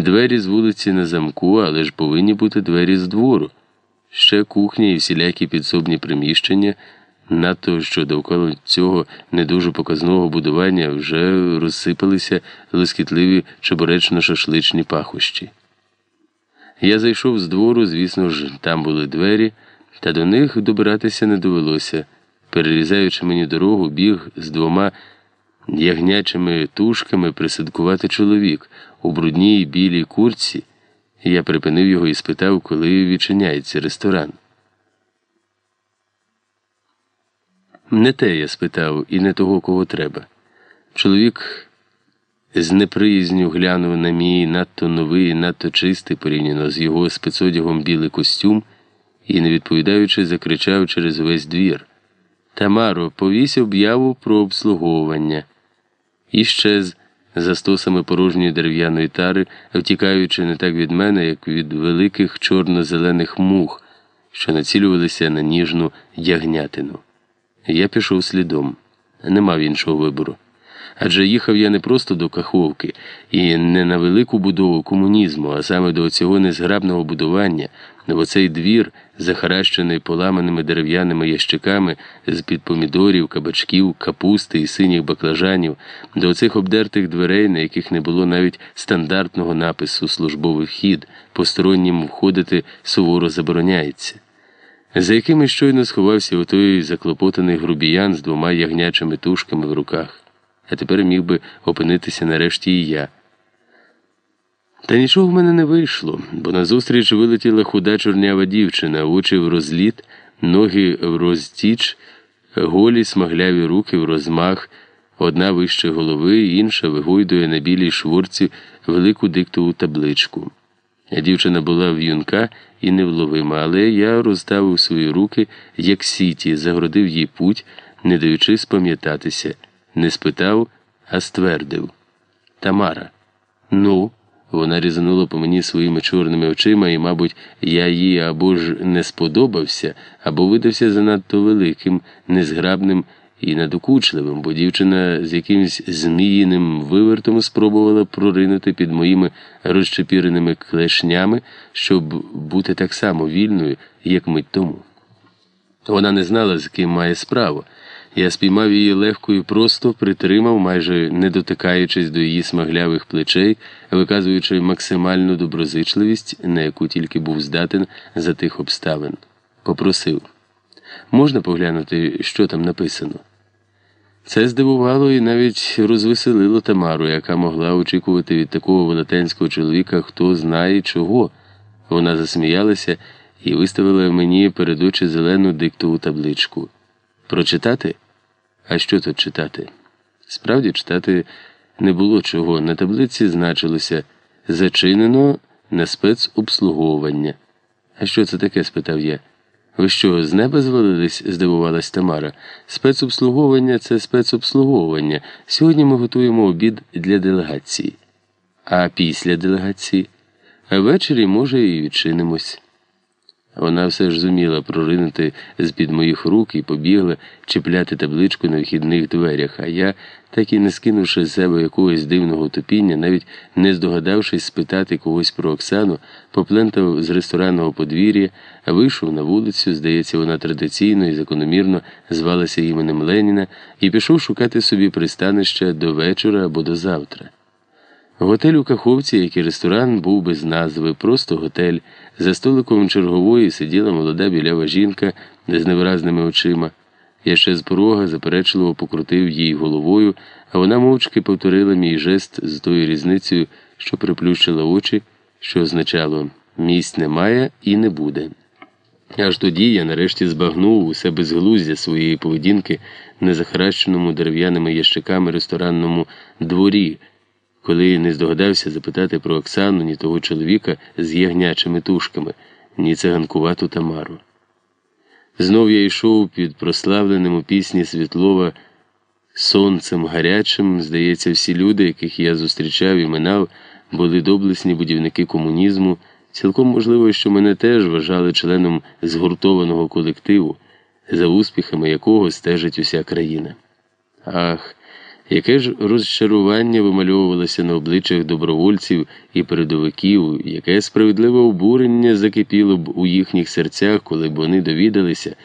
Двері з вулиці на замку, але ж повинні бути двері з двору. Ще кухня і всілякі підсобні приміщення, надто що довкола цього не дуже показного будування вже розсипалися лискітливі чебуречно-шашличні пахощі. Я зайшов з двору, звісно ж, там були двері, та до них добиратися не довелося. Перерізаючи мені дорогу, біг з двома ягнячими тушками присадкувати чоловік у брудній білій курці. Я припинив його і спитав, коли відчиняється ресторан. Не те я спитав, і не того, кого треба. Чоловік з неприязню глянув на мій надто новий, надто чистий порівняно з його спецодягом білий костюм і, не відповідаючи, закричав через весь двір. Тамаро, повісь об'яву про обслуговування. І щез за стосами порожньої дерев'яної тари, втікаючи не так від мене, як від великих чорно-зелених мух, що націлювалися на ніжну ягнятину. Я пішов слідом, не мав іншого вибору. Адже їхав я не просто до Каховки і не на велику будову комунізму, а саме до цього незграбного будування, в оцей двір, захаращений поламаними дерев'яними ящиками з під помідорів, кабачків, капусти і синіх баклажанів, до оцих обдертих дверей, на яких не було навіть стандартного напису службовий вхід, постороннім входити суворо забороняється. За якими щойно сховався отой заклопотаний грубіян з двома ягнячими тушками в руках а тепер міг би опинитися нарешті і я. Та нічого в мене не вийшло, бо назустріч вилетіла худа чорнява дівчина, очі в розліт, ноги в розтіч, голі смагляві руки в розмах, одна вище голови, інша вигойдує на білій шворці велику диктову табличку. Дівчина була в'юнка і невловима, але я розставив свої руки, як сіті, загородив їй путь, не даючи спам'ятатися. Не спитав, а ствердив. Тамара. Ну, вона різанула по мені своїми чорними очима, і, мабуть, я їй або ж не сподобався, або видався занадто великим, незграбним і надокучливим, бо дівчина з якимсь зміїним вивертом спробувала проринути під моїми розчепіреними клешнями, щоб бути так само вільною, як мить тому. Вона не знала, з ким має справу. Я спіймав її легко і просто, притримав, майже не дотикаючись до її смаглявих плечей, виказуючи максимальну доброзичливість, на яку тільки був здатен за тих обставин. Попросив можна поглянути, що там написано? Це здивувало і навіть розвеселило Тамару, яка могла очікувати від такого велетенського чоловіка, хто знає чого. Вона засміялася і виставила мені перед очі зелену диктову табличку. Прочитати? А що тут читати? Справді читати не було чого. На таблиці значилося зачинено на спецобслуговування. А що це таке? спитав я. Ви що, з неба звалились? здивувалась Тамара. Спецобслуговування це спецобслуговування. Сьогодні ми готуємо обід для делегації. А після делегації? А ввечері, може, і відчинимось. Вона все ж зуміла проринути з-під моїх рук і побігла чіпляти табличку на вхідних дверях, а я, так і не скинувши з себе якогось дивного тупіння, навіть не здогадавшись спитати когось про Оксану, поплентав з ресторанного подвір'я, а вийшов на вулицю, здається, вона традиційно і закономірно звалася іменем Леніна, і пішов шукати собі пристанища до вечора або до завтра. Готель у Каховці, як і ресторан, був без назви, просто готель. За столиком чергової сиділа молода білява жінка з невиразними очима. Я ще з порога заперечливо покрутив їй головою, а вона мовчки повторила мій жест з тою різницею, що приплющила очі, що означало місць немає і не буде. Аж тоді я нарешті збагнув усе безглуздя своєї поведінки на захаращеному дерев'яними ящиками ресторанному дворі коли не здогадався запитати про Оксану ні того чоловіка з ягнячими тушками, ні циганкувату Тамару. Знов я йшов під прославленим у пісні Світлова сонцем гарячим, здається, всі люди, яких я зустрічав і минав, були доблесні будівники комунізму. Цілком можливо, що мене теж вважали членом згуртованого колективу, за успіхами якого стежить уся країна. Ах, Яке ж розчарування вимальовувалося на обличчях добровольців і передовиків, яке справедливе обурення закипіло б у їхніх серцях, коли б вони довідалися,